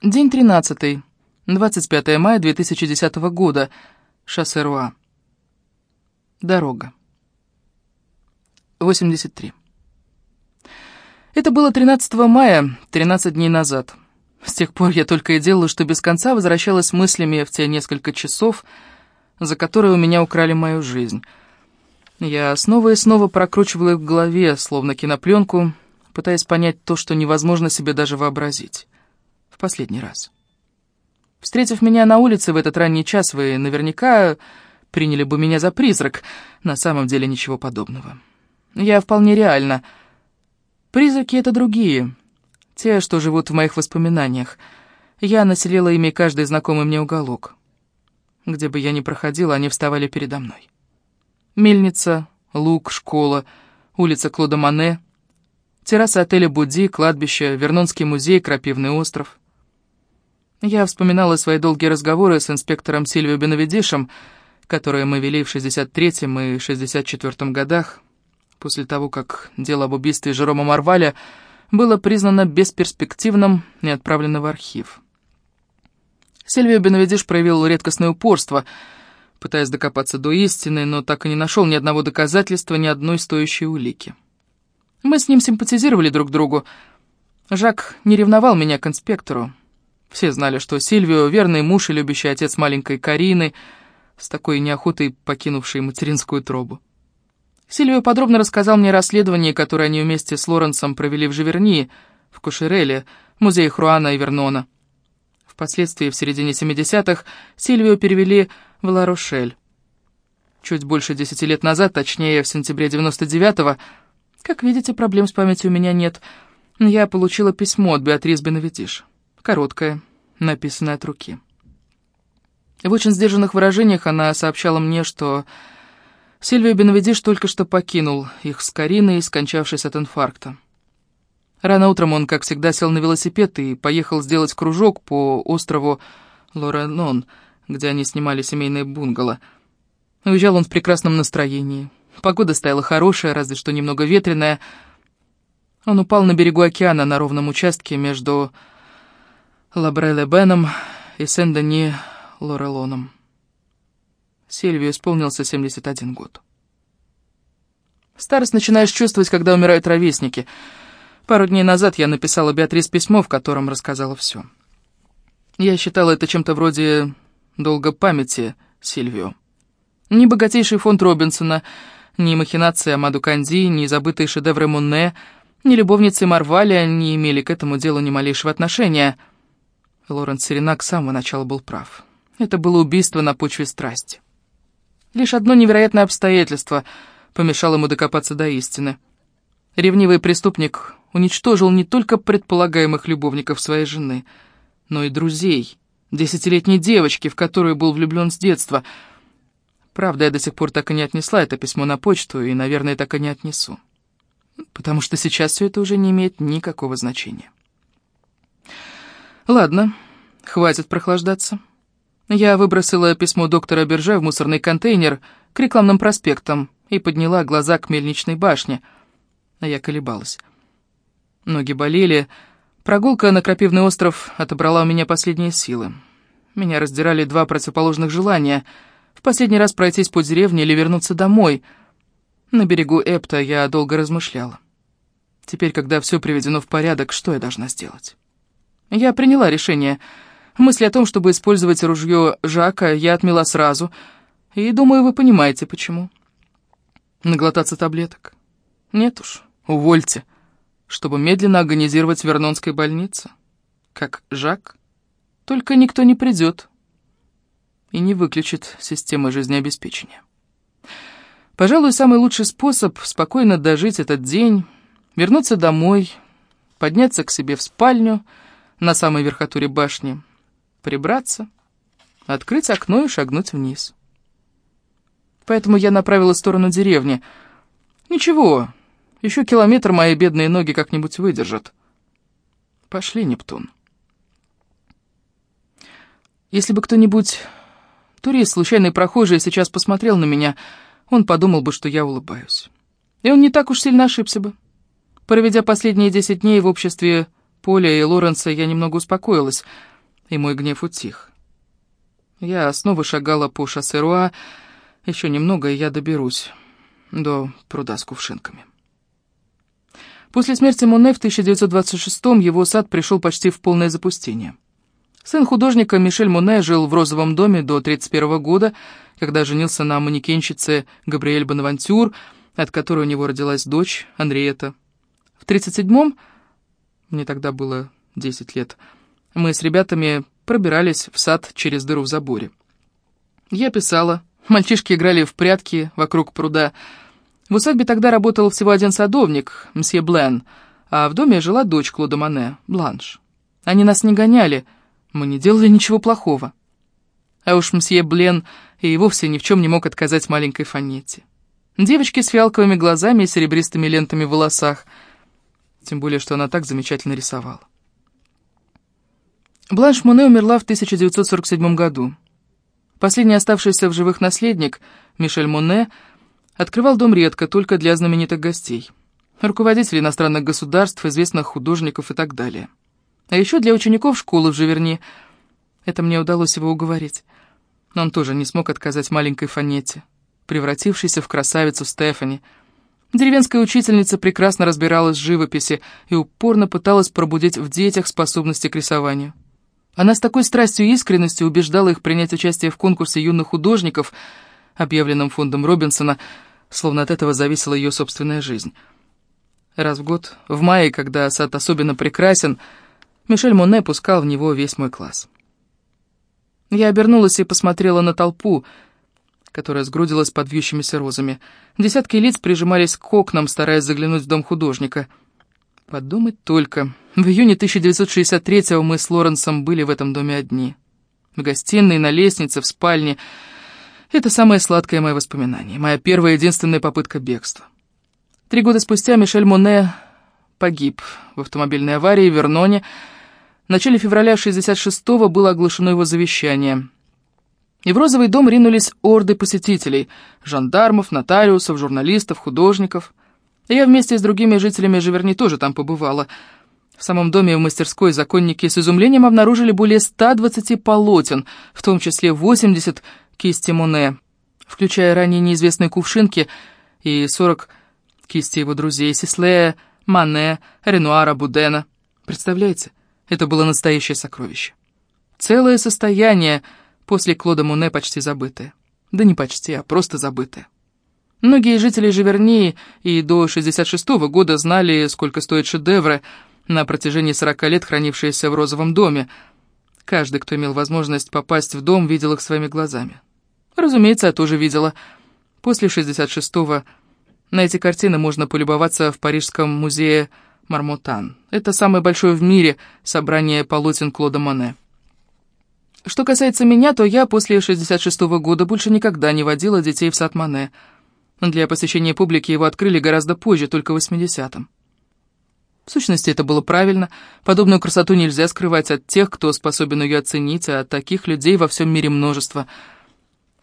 День 13. 25 мая 2010 года. Шоссе Руа. Дорога. 83. Это было 13 мая, 13 дней назад. С тех пор я только и делала, что без конца возвращалась мыслями в те несколько часов, за которые у меня украли мою жизнь. Я снова и снова прокручивала их в голове, словно кинопленку, пытаясь понять то, что невозможно себе даже вообразить последний раз. Встретив меня на улице в этот ранний час, вы наверняка приняли бы меня за призрак. На самом деле ничего подобного. Я вполне реально. Призраки — это другие. Те, что живут в моих воспоминаниях. Я населила ими каждый знакомый мне уголок. Где бы я ни проходила, они вставали передо мной. Мельница, луг, школа, улица Клода Мане, терраса отеля Буди, кладбище, Вернонский музей, Крапивный остров. Я вспоминала свои долгие разговоры с инспектором Сильвио Бенавидишем, которые мы вели в 63-м и 64-м годах, после того, как дело об убийстве Жерома Марваля было признано бесперспективным и отправлено в архив. Сильвио Бенавидиш проявил редкостное упорство, пытаясь докопаться до истины, но так и не нашел ни одного доказательства, ни одной стоящей улики. Мы с ним симпатизировали друг другу. Жак не ревновал меня к инспектору, все знали, что Сильвио — верный муж и любящий отец маленькой Карины, с такой неохотой покинувшей материнскую тробу. Сильвио подробно рассказал мне расследование, которое они вместе с Лоренсом провели в Живерни, в Кушереле, музее Хруана и Вернона. Впоследствии, в середине 70-х, Сильвио перевели в Ла-Рошель. Чуть больше десяти лет назад, точнее, в сентябре 99-го, как видите, проблем с памятью у меня нет, я получила письмо от Беатрис Бенавидиш короткая, написанная от руки. В очень сдержанных выражениях она сообщала мне, что Сильвия Бенавидиш только что покинул их с Кариной, скончавшись от инфаркта. Рано утром он, как всегда, сел на велосипед и поехал сделать кружок по острову Лоренон, где они снимали семейное бунгало. Уезжал он в прекрасном настроении. Погода стояла хорошая, разве что немного ветреная. Он упал на берегу океана на ровном участке между Лабреле Беном и Сен-Дени Лорелоном. Сильвию исполнился 71 год. Старость начинаешь чувствовать, когда умирают ровесники. Пару дней назад я написала Беатрис письмо, в котором рассказала все. Я считала это чем-то вроде долга памяти Сильвио. Ни богатейший фонд Робинсона, ни махинация Амаду Канди, ни забытые шедевры Мунне, ни любовницы Марваля не имели к этому делу ни малейшего отношения — Лоренс Серенак с самого начала был прав. Это было убийство на почве страсти. Лишь одно невероятное обстоятельство помешало ему докопаться до истины. Ревнивый преступник уничтожил не только предполагаемых любовников своей жены, но и друзей, десятилетней девочки, в которую был влюблен с детства. Правда, я до сих пор так и не отнесла это письмо на почту, и, наверное, так и не отнесу. Потому что сейчас все это уже не имеет никакого значения. Ладно, хватит прохлаждаться. Я выбросила письмо доктора Берже в мусорный контейнер к рекламным проспектам и подняла глаза к мельничной башне. Я колебалась. Ноги болели. Прогулка на Крапивный остров отобрала у меня последние силы. Меня раздирали два противоположных желания. В последний раз пройтись по деревне или вернуться домой. На берегу Эпта я долго размышляла. Теперь, когда все приведено в порядок, что я должна сделать? Я приняла решение. Мысли о том, чтобы использовать ружье Жака, я отмела сразу. И думаю, вы понимаете, почему. Наглотаться таблеток? Нет уж, увольте. Чтобы медленно организировать Вернонской больнице. Как Жак. Только никто не придет и не выключит системы жизнеобеспечения. Пожалуй, самый лучший способ спокойно дожить этот день, вернуться домой, подняться к себе в спальню — на самой верхотуре башни, прибраться, открыть окно и шагнуть вниз. Поэтому я направила в сторону деревни. Ничего, еще километр мои бедные ноги как-нибудь выдержат. Пошли, Нептун. Если бы кто-нибудь, турист, случайный прохожий, сейчас посмотрел на меня, он подумал бы, что я улыбаюсь. И он не так уж сильно ошибся бы. Проведя последние десять дней в обществе Поля и Лоренса я немного успокоилась, и мой гнев утих. Я снова шагала по шоссе Руа, еще немного, и я доберусь до пруда с кувшинками. После смерти Моне в 1926-м его сад пришел почти в полное запустение. Сын художника Мишель Моне жил в розовом доме до 1931 года, когда женился на манекенщице Габриэль Бонавантюр, от которой у него родилась дочь Анриета. В 1937-м, мне тогда было 10 лет, мы с ребятами пробирались в сад через дыру в заборе. Я писала, мальчишки играли в прятки вокруг пруда, в усадьбе тогда работал всего один садовник, мсье Блен, а в доме жила дочь Клода Мане, Бланш. Они нас не гоняли, мы не делали ничего плохого. А уж мсье Блен и вовсе ни в чем не мог отказать маленькой Фанетте. Девочки с фиалковыми глазами и серебристыми лентами в волосах, тем более, что она так замечательно рисовала. Бланш Моне умерла в 1947 году. Последний оставшийся в живых наследник, Мишель Моне, Открывал дом редко, только для знаменитых гостей. Руководителей иностранных государств, известных художников и так далее. А еще для учеников школы в Живерни. Это мне удалось его уговорить. Но он тоже не смог отказать маленькой Фанете, превратившейся в красавицу Стефани. Деревенская учительница прекрасно разбиралась в живописи и упорно пыталась пробудить в детях способности к рисованию. Она с такой страстью и искренностью убеждала их принять участие в конкурсе юных художников, объявленном фондом Робинсона, словно от этого зависела ее собственная жизнь. Раз в год, в мае, когда сад особенно прекрасен, Мишель Моне пускал в него весь мой класс. Я обернулась и посмотрела на толпу, которая сгрудилась под вьющимися розами. Десятки лиц прижимались к окнам, стараясь заглянуть в дом художника. Подумать только. В июне 1963-го мы с Лоренсом были в этом доме одни. В гостиной, на лестнице, в спальне — это самое сладкое мое воспоминание, моя первая и единственная попытка бегства. Три года спустя Мишель Моне погиб в автомобильной аварии в Верноне. В начале февраля 66-го было оглашено его завещание. И в розовый дом ринулись орды посетителей, жандармов, нотариусов, журналистов, художников. я вместе с другими жителями Живерни тоже там побывала. В самом доме в мастерской законники с изумлением обнаружили более 120 полотен, в том числе 80 кисти Моне, включая ранее неизвестные кувшинки и 40 кисти его друзей Сислея, Мане, Ренуара, Будена. Представляете, это было настоящее сокровище. Целое состояние после Клода Моне почти забытое. Да не почти, а просто забытое. Многие жители Живернии и до 66 -го года знали, сколько стоят шедевры, на протяжении 40 лет хранившиеся в розовом доме. Каждый, кто имел возможность попасть в дом, видел их своими глазами. Разумеется, я тоже видела. После 66-го на эти картины можно полюбоваться в Парижском музее Мармотан. Это самое большое в мире собрание полотен Клода Моне. Что касается меня, то я после 66-го года больше никогда не водила детей в сад Моне. Для посещения публики его открыли гораздо позже, только в 80-м. В сущности, это было правильно. Подобную красоту нельзя скрывать от тех, кто способен ее оценить, а таких людей во всем мире множество –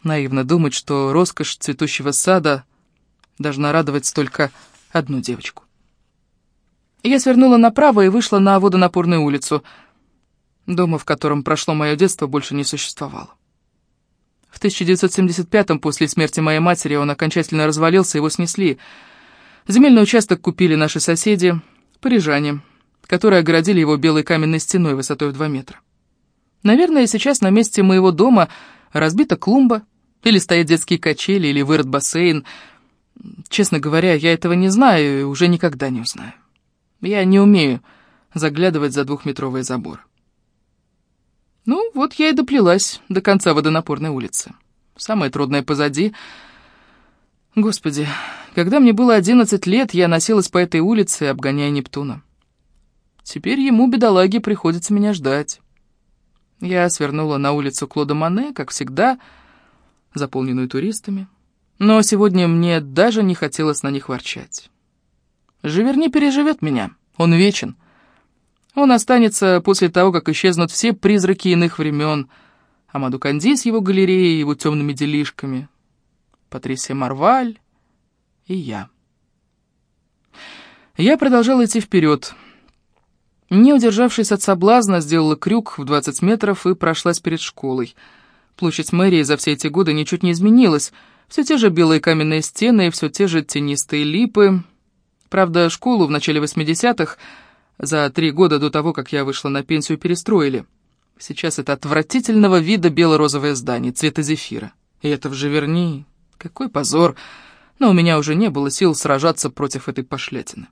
Наивно думать, что роскошь цветущего сада должна радовать только одну девочку. Я свернула направо и вышла на водонапорную улицу. Дома, в котором прошло мое детство, больше не существовало. В 1975-м, после смерти моей матери, он окончательно развалился, его снесли. Земельный участок купили наши соседи, парижане, которые огородили его белой каменной стеной высотой в 2 метра. Наверное, сейчас на месте моего дома разбита клумба, или стоят детские качели, или вырод бассейн. Честно говоря, я этого не знаю и уже никогда не узнаю. Я не умею заглядывать за двухметровый забор. Ну, вот я и доплелась до конца водонапорной улицы. Самое трудное позади. Господи, когда мне было одиннадцать лет, я носилась по этой улице, обгоняя Нептуна. Теперь ему, бедолаге, приходится меня ждать. Я свернула на улицу Клода Мане, как всегда, — заполненную туристами, но сегодня мне даже не хотелось на них ворчать. Живерни переживет меня, он вечен. Он останется после того, как исчезнут все призраки иных времен, Амаду Канди с его галереей и его темными делишками, Патрисия Марваль и я. Я продолжал идти вперед. Не удержавшись от соблазна, сделала крюк в 20 метров и прошлась перед школой. Площадь мэрии за все эти годы ничуть не изменилась. Все те же белые каменные стены, все те же тенистые липы. Правда, школу в начале 80-х, за три года до того, как я вышла на пенсию, перестроили. Сейчас это отвратительного вида бело-розовое здание, цвета зефира. И это в Живерни. Какой позор! Но у меня уже не было сил сражаться против этой пошлятины.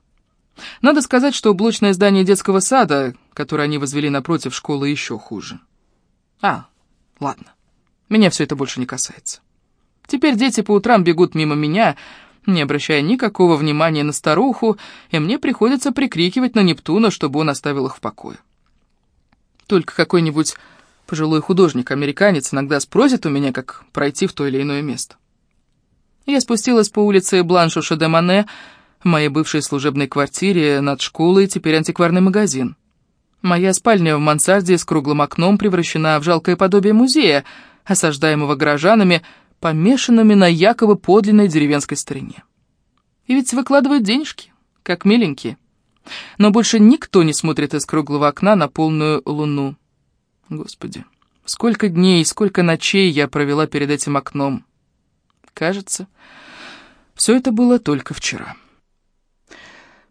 Надо сказать, что блочное здание детского сада, которое они возвели напротив школы, еще хуже. А, ладно. Меня все это больше не касается. Теперь дети по утрам бегут мимо меня, не обращая никакого внимания на старуху, и мне приходится прикрикивать на Нептуна, чтобы он оставил их в покое. Только какой-нибудь пожилой художник-американец иногда спросит у меня, как пройти в то или иное место. Я спустилась по улице Бланшуша де в моей бывшей служебной квартире над школой теперь антикварный магазин. Моя спальня в мансарде с круглым окном превращена в жалкое подобие музея, осаждаемого горожанами, помешанными на якобы подлинной деревенской старине. И ведь выкладывают денежки, как миленькие. Но больше никто не смотрит из круглого окна на полную луну. Господи, сколько дней, сколько ночей я провела перед этим окном. Кажется, все это было только вчера.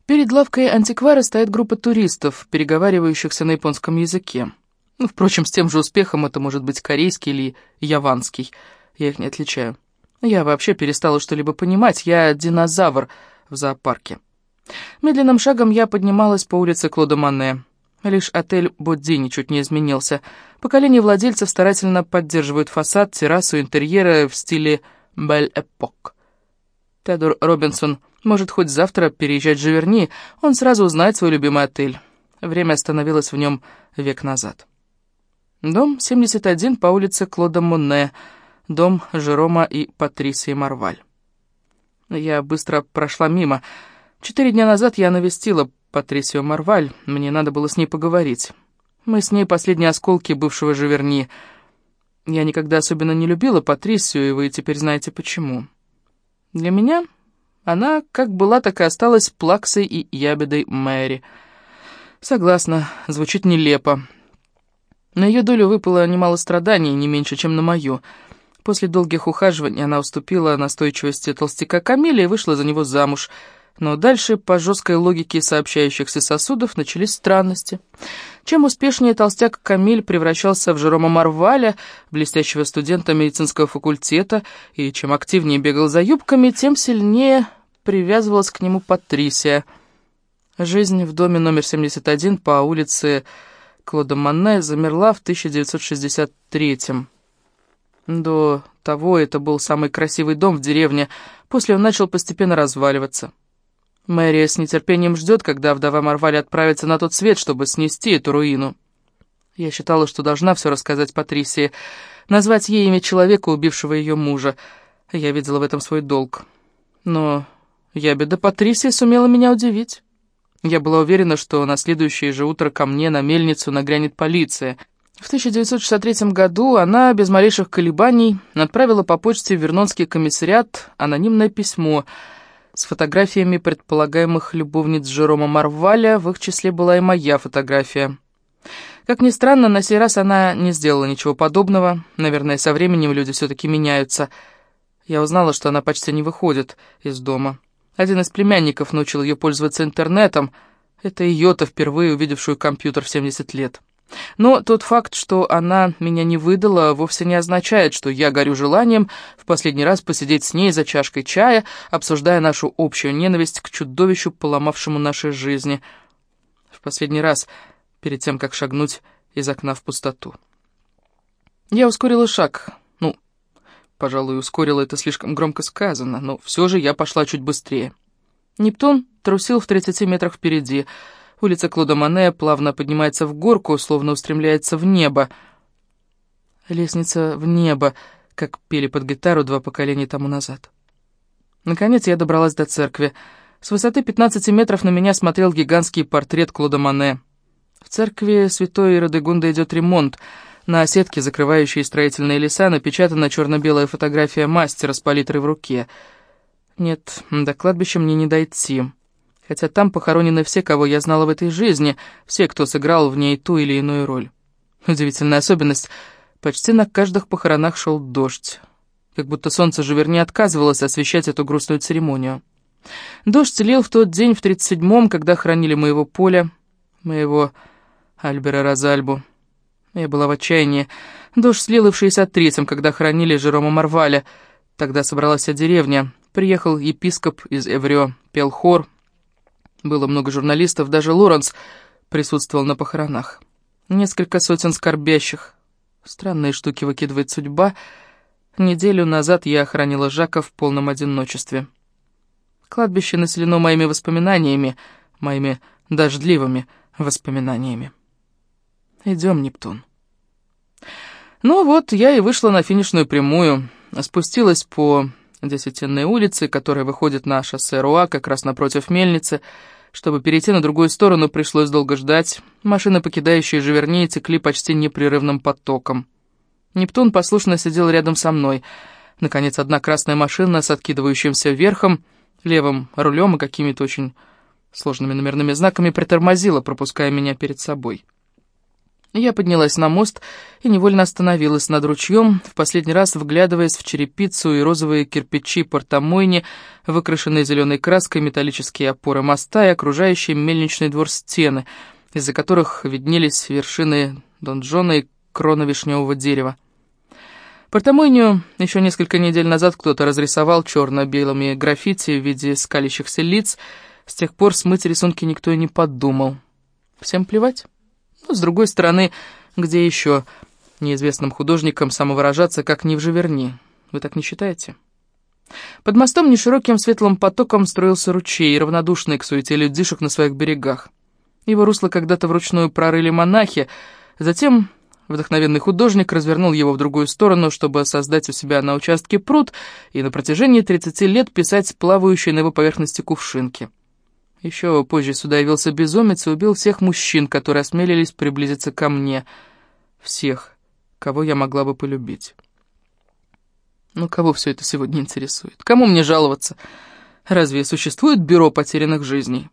Перед лавкой антиквара стоит группа туристов, переговаривающихся на японском языке. Ну, впрочем, с тем же успехом это может быть корейский или яванский. Я их не отличаю. Я вообще перестала что-либо понимать. Я динозавр в зоопарке. Медленным шагом я поднималась по улице Клода Мане. Лишь отель Бодди ничуть не изменился. Поколение владельцев старательно поддерживают фасад, террасу, интерьеры в стиле «Бель-Эпок». Теодор Робинсон может хоть завтра переезжать в Живерни, он сразу узнает свой любимый отель. Время остановилось в нем век назад. Дом 71 по улице Клода Монне, дом Жерома и Патрисии Марваль. Я быстро прошла мимо. Четыре дня назад я навестила Патрисию Марваль, мне надо было с ней поговорить. Мы с ней последние осколки бывшего Живерни. Я никогда особенно не любила Патрисию, и вы теперь знаете почему. Для меня она как была, так и осталась плаксой и ябедой Мэри. Согласна, звучит нелепо. На ее долю выпало немало страданий, не меньше, чем на мою. После долгих ухаживаний она уступила настойчивости толстяка Камиля и вышла за него замуж. Но дальше, по жесткой логике сообщающихся сосудов, начались странности. Чем успешнее толстяк Камиль превращался в Жерома Марваля, блестящего студента медицинского факультета, и чем активнее бегал за юбками, тем сильнее привязывалась к нему Патрисия. Жизнь в доме номер 71 по улице Клода Манне замерла в 1963-м. До того это был самый красивый дом в деревне, после он начал постепенно разваливаться. Мэрия с нетерпением ждет, когда вдова Марвали отправится на тот свет, чтобы снести эту руину. Я считала, что должна все рассказать Патрисии, назвать ей имя человека, убившего ее мужа. Я видела в этом свой долг. Но я беда Патрисия сумела меня удивить. Я была уверена, что на следующее же утро ко мне на мельницу нагрянет полиция. В 1963 году она, без малейших колебаний, отправила по почте в Вернонский комиссариат анонимное письмо — с фотографиями предполагаемых любовниц Жерома Марваля, в их числе была и моя фотография. Как ни странно, на сей раз она не сделала ничего подобного. Наверное, со временем люди все-таки меняются. Я узнала, что она почти не выходит из дома. Один из племянников научил ее пользоваться интернетом. Это ее-то впервые увидевшую компьютер в 70 лет. Но тот факт, что она меня не выдала, вовсе не означает, что я горю желанием в последний раз посидеть с ней за чашкой чая, обсуждая нашу общую ненависть к чудовищу, поломавшему наши жизни. В последний раз, перед тем, как шагнуть из окна в пустоту. Я ускорила шаг. Ну, пожалуй, ускорила это слишком громко сказано, но все же я пошла чуть быстрее. Нептун трусил в 30 метрах впереди — Улица Клода Мане плавно поднимается в горку, словно устремляется в небо. Лестница в небо, как пели под гитару два поколения тому назад. Наконец я добралась до церкви. С высоты 15 метров на меня смотрел гигантский портрет Клода Мане. В церкви святой Радегунда идет ремонт. На сетке, закрывающей строительные леса, напечатана черно-белая фотография мастера с палитрой в руке. Нет, до кладбища мне не дойти. Хотя там похоронены все, кого я знала в этой жизни, все, кто сыграл в ней ту или иную роль. Удивительная особенность. Почти на каждых похоронах шел дождь. Как будто солнце же вернее отказывалось освещать эту грустную церемонию. Дождь лил в тот день, в 37-м, когда хранили моего поля, моего Альбера Розальбу. Я была в отчаянии. Дождь слил и в 63-м, когда хоронили Жерома Марваля. Тогда собралась вся деревня. Приехал епископ из Эврё, пел хор. Было много журналистов, даже Лоренс присутствовал на похоронах. Несколько сотен скорбящих. Странные штуки выкидывает судьба. Неделю назад я охранила Жака в полном одиночестве. Кладбище населено моими воспоминаниями, моими дождливыми воспоминаниями. Идем, Нептун. Ну вот, я и вышла на финишную прямую, спустилась по Десятинной улице, которая выходит на шоссе Руа, как раз напротив мельницы. Чтобы перейти на другую сторону, пришлось долго ждать. Машины, покидающие Живерни, текли почти непрерывным потоком. Нептун послушно сидел рядом со мной. Наконец, одна красная машина с откидывающимся верхом левым рулем и какими-то очень сложными номерными знаками притормозила, пропуская меня перед собой. Я поднялась на мост и невольно остановилась над ручьем, в последний раз вглядываясь в черепицу и розовые кирпичи портомойни, выкрашенные зеленой краской, металлические опоры моста и окружающие мельничный двор стены, из-за которых виднелись вершины донжона и крона вишневого дерева. Портомойню еще несколько недель назад кто-то разрисовал черно-белыми граффити в виде скалящихся лиц. С тех пор смыть рисунки никто и не подумал. Всем плевать. С другой стороны, где еще неизвестным художникам самовыражаться, как не в Живерни? Вы так не считаете? Под мостом нешироким светлым потоком строился ручей, равнодушный к суете людишек на своих берегах. Его русло когда-то вручную прорыли монахи, затем Вдохновенный художник развернул его в другую сторону, чтобы создать у себя на участке пруд и на протяжении 30 лет писать плавающие на его поверхности кувшинки. Еще позже сюда явился безумец и убил всех мужчин, которые осмелились приблизиться ко мне. Всех, кого я могла бы полюбить. Ну, кого все это сегодня интересует? Кому мне жаловаться? Разве существует бюро потерянных жизней?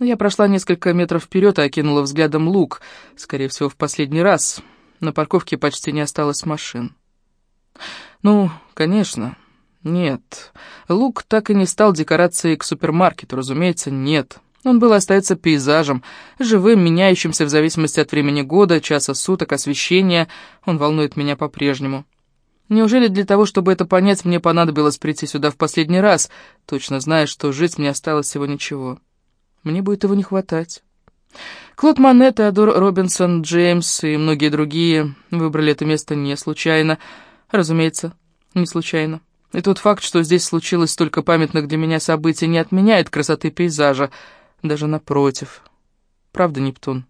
Но я прошла несколько метров вперед и окинула взглядом луг, скорее всего, в последний раз. На парковке почти не осталось машин. Ну, конечно, нет. Луг так и не стал декорацией к супермаркету, разумеется, нет. Он был остается пейзажем, живым, меняющимся в зависимости от времени года, часа суток, освещения. Он волнует меня по-прежнему. Неужели для того, чтобы это понять, мне понадобилось прийти сюда в последний раз, точно зная, что жить мне осталось всего ничего? Мне будет его не хватать. Клод Мане, Теодор Робинсон, Джеймс и многие другие выбрали это место не случайно. Разумеется, не случайно. И тот факт, что здесь случилось столько памятных для меня событий, не отменяет красоты пейзажа, даже напротив. Правда, Нептун?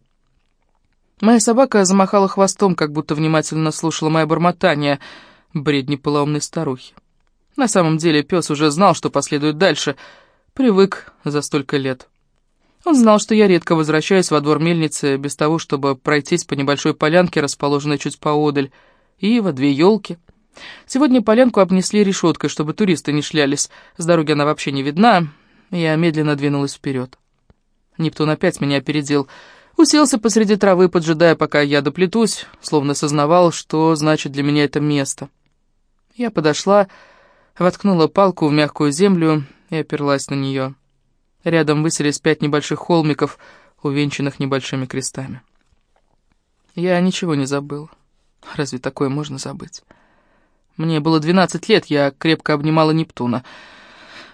Моя собака замахала хвостом, как будто внимательно слушала мое бормотание, бредни полоумной старухи. На самом деле пес уже знал, что последует дальше, привык за столько лет. Он знал, что я редко возвращаюсь во двор мельницы без того, чтобы пройтись по небольшой полянке, расположенной чуть поодаль. Ива, две елки. Сегодня полянку обнесли решеткой, чтобы туристы не шлялись. С дороги она вообще не видна. Я медленно двинулась вперед. Нептун опять меня опередил. Уселся посреди травы, поджидая, пока я доплетусь, словно сознавал, что значит для меня это место. Я подошла, воткнула палку в мягкую землю и оперлась на нее. Рядом высились пять небольших холмиков, увенчанных небольшими крестами. Я ничего не забыл. Разве такое можно забыть? Мне было двенадцать лет, я крепко обнимала Нептуна.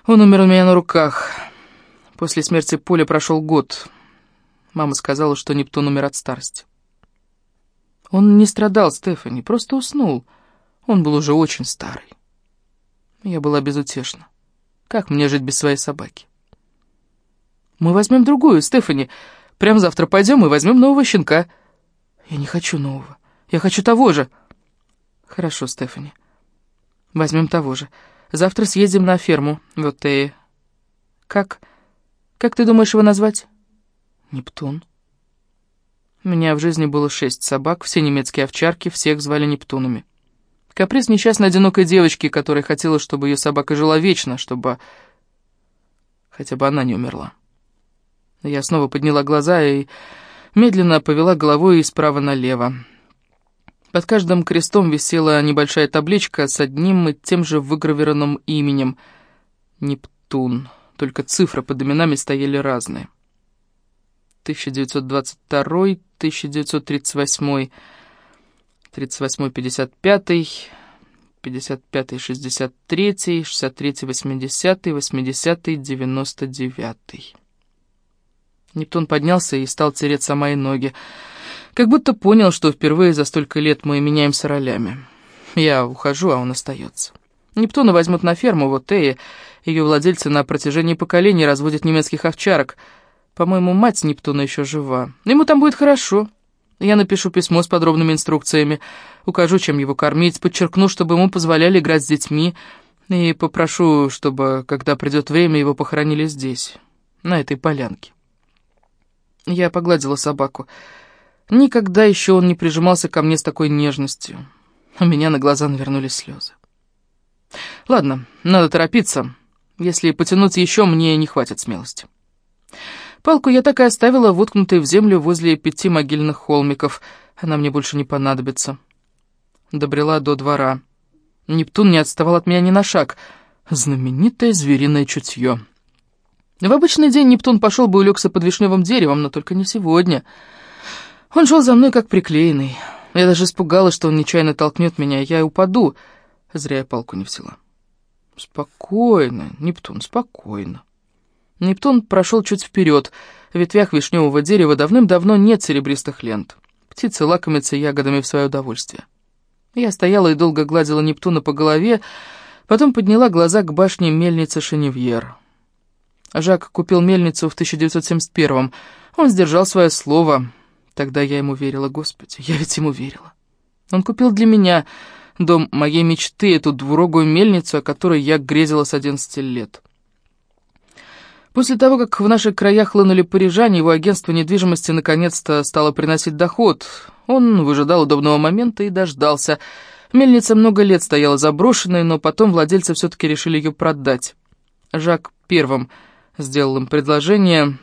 Он умер у меня на руках. После смерти Поля прошел год. Мама сказала, что Нептун умер от старости. Он не страдал, Стефани, просто уснул. Он был уже очень старый. Я была безутешна. Как мне жить без своей собаки? Мы возьмем другую, Стефани. Прям завтра пойдем и возьмем нового щенка. Я не хочу нового. Я хочу того же. Хорошо, Стефани. Возьмем того же. Завтра съездим на ферму. Вот и... Как? Как ты думаешь его назвать? Нептун. У меня в жизни было шесть собак, все немецкие овчарки, всех звали Нептунами. Каприз несчастной одинокой девочки, которая хотела, чтобы ее собака жила вечно, чтобы хотя бы она не умерла. Я снова подняла глаза и медленно повела головой справа налево. Под каждым крестом висела небольшая табличка с одним и тем же выгравированным именем — Нептун, только цифры под именами стояли разные. 1922, 1938, 38, 55, 55, 63, 63, 80, 80, 99. Нептун поднялся и стал тереть мои ноги. Как будто понял, что впервые за столько лет мы меняемся ролями. Я ухожу, а он остается. Нептуна возьмут на ферму, вот Эя. Ее владельцы на протяжении поколений разводят немецких овчарок. По-моему, мать Нептуна еще жива. Ему там будет хорошо. Я напишу письмо с подробными инструкциями, укажу, чем его кормить, подчеркну, чтобы ему позволяли играть с детьми, и попрошу, чтобы, когда придет время, его похоронили здесь, на этой полянке. Я погладила собаку. Никогда еще он не прижимался ко мне с такой нежностью. У меня на глаза навернулись слезы. Ладно, надо торопиться. Если потянуть еще, мне не хватит смелости. Палку я так и оставила воткнутой в землю возле пяти могильных холмиков. Она мне больше не понадобится. Добрела до двора. Нептун не отставал от меня ни на шаг. Знаменитое звериное чутье. В обычный день Нептун пошел бы улегся под вишневым деревом, но только не сегодня — он шел за мной как приклеенный. Я даже испугалась, что он нечаянно толкнет меня, и я упаду. Зря я палку не взяла. Спокойно, Нептун, спокойно. Нептун прошел чуть вперед. В ветвях вишневого дерева давным-давно нет серебристых лент. Птицы лакомятся ягодами в свое удовольствие. Я стояла и долго гладила Нептуна по голове, потом подняла глаза к башне мельницы Шеневьер. Жак купил мельницу в 1971-м. Он сдержал свое слово — Тогда я ему верила, Господи, я ведь ему верила. Он купил для меня дом моей мечты, эту двурогую мельницу, о которой я грезила с 11 лет. После того, как в наших краях хлынули парижане, его агентство недвижимости наконец-то стало приносить доход. Он выжидал удобного момента и дождался. Мельница много лет стояла заброшенной, но потом владельцы все-таки решили ее продать. Жак первым сделал им предложение,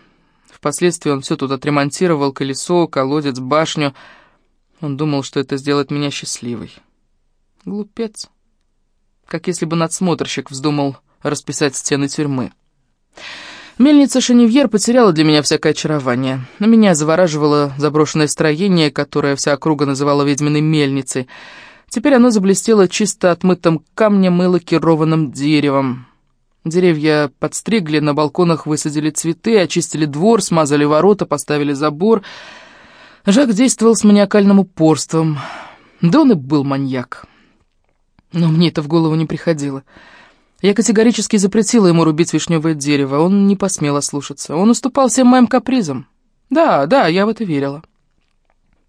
Впоследствии он все тут отремонтировал, колесо, колодец, башню. Он думал, что это сделает меня счастливой. Глупец. Как если бы надсмотрщик вздумал расписать стены тюрьмы. Мельница Шеневьер потеряла для меня всякое очарование. На меня завораживало заброшенное строение, которое вся округа называла ведьминой мельницей. Теперь оно заблестело чисто отмытым камнем и лакированным деревом. Деревья подстригли, на балконах высадили цветы, очистили двор, смазали ворота, поставили забор. Жак действовал с маниакальным упорством. Да он и был маньяк. Но мне это в голову не приходило. Я категорически запретила ему рубить вишневое дерево. Он не посмел ослушаться. Он уступал всем моим капризам. Да, да, я в это верила.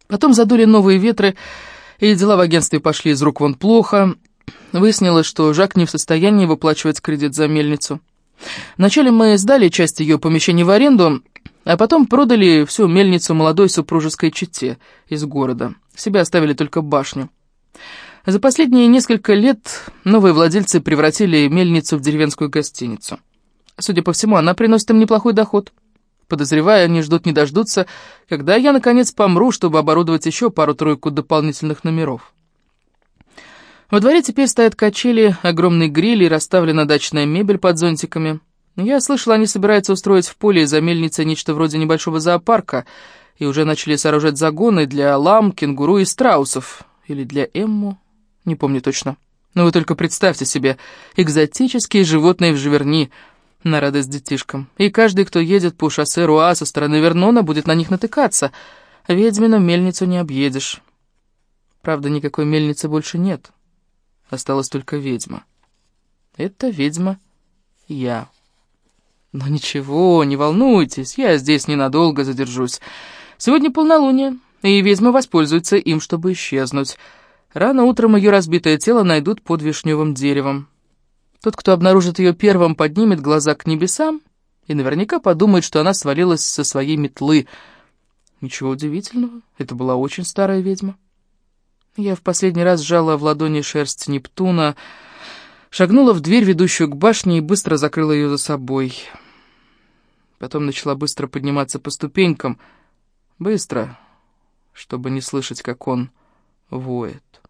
Потом задули новые ветры, и дела в агентстве пошли из рук вон плохо — Выяснилось, что Жак не в состоянии выплачивать кредит за мельницу. Вначале мы сдали часть ее помещений в аренду, а потом продали всю мельницу молодой супружеской чете из города. Себе оставили только башню. За последние несколько лет новые владельцы превратили мельницу в деревенскую гостиницу. Судя по всему, она приносит им неплохой доход. Подозревая, они ждут не дождутся, когда я, наконец, помру, чтобы оборудовать еще пару-тройку дополнительных номеров. Во дворе теперь стоят качели, огромный гриль и расставлена дачная мебель под зонтиками. Я слышала, они собираются устроить в поле за мельницей нечто вроде небольшого зоопарка, и уже начали сооружать загоны для лам, кенгуру и страусов. Или для Эмму, не помню точно. Но вы только представьте себе, экзотические животные в Живерни, на радость детишкам. И каждый, кто едет по шоссе Руа со стороны Вернона, будет на них натыкаться. Ведьмину мельницу не объедешь. Правда, никакой мельницы больше нет. Осталась только ведьма. Это ведьма я. Но ничего, не волнуйтесь, я здесь ненадолго задержусь. Сегодня полнолуние, и ведьма воспользуется им, чтобы исчезнуть. Рано утром ее разбитое тело найдут под вишневым деревом. Тот, кто обнаружит ее первым, поднимет глаза к небесам и наверняка подумает, что она свалилась со своей метлы. Ничего удивительного, это была очень старая ведьма. Я в последний раз сжала в ладони шерсть Нептуна, шагнула в дверь, ведущую к башне, и быстро закрыла ее за собой. Потом начала быстро подниматься по ступенькам. Быстро, чтобы не слышать, как он воет.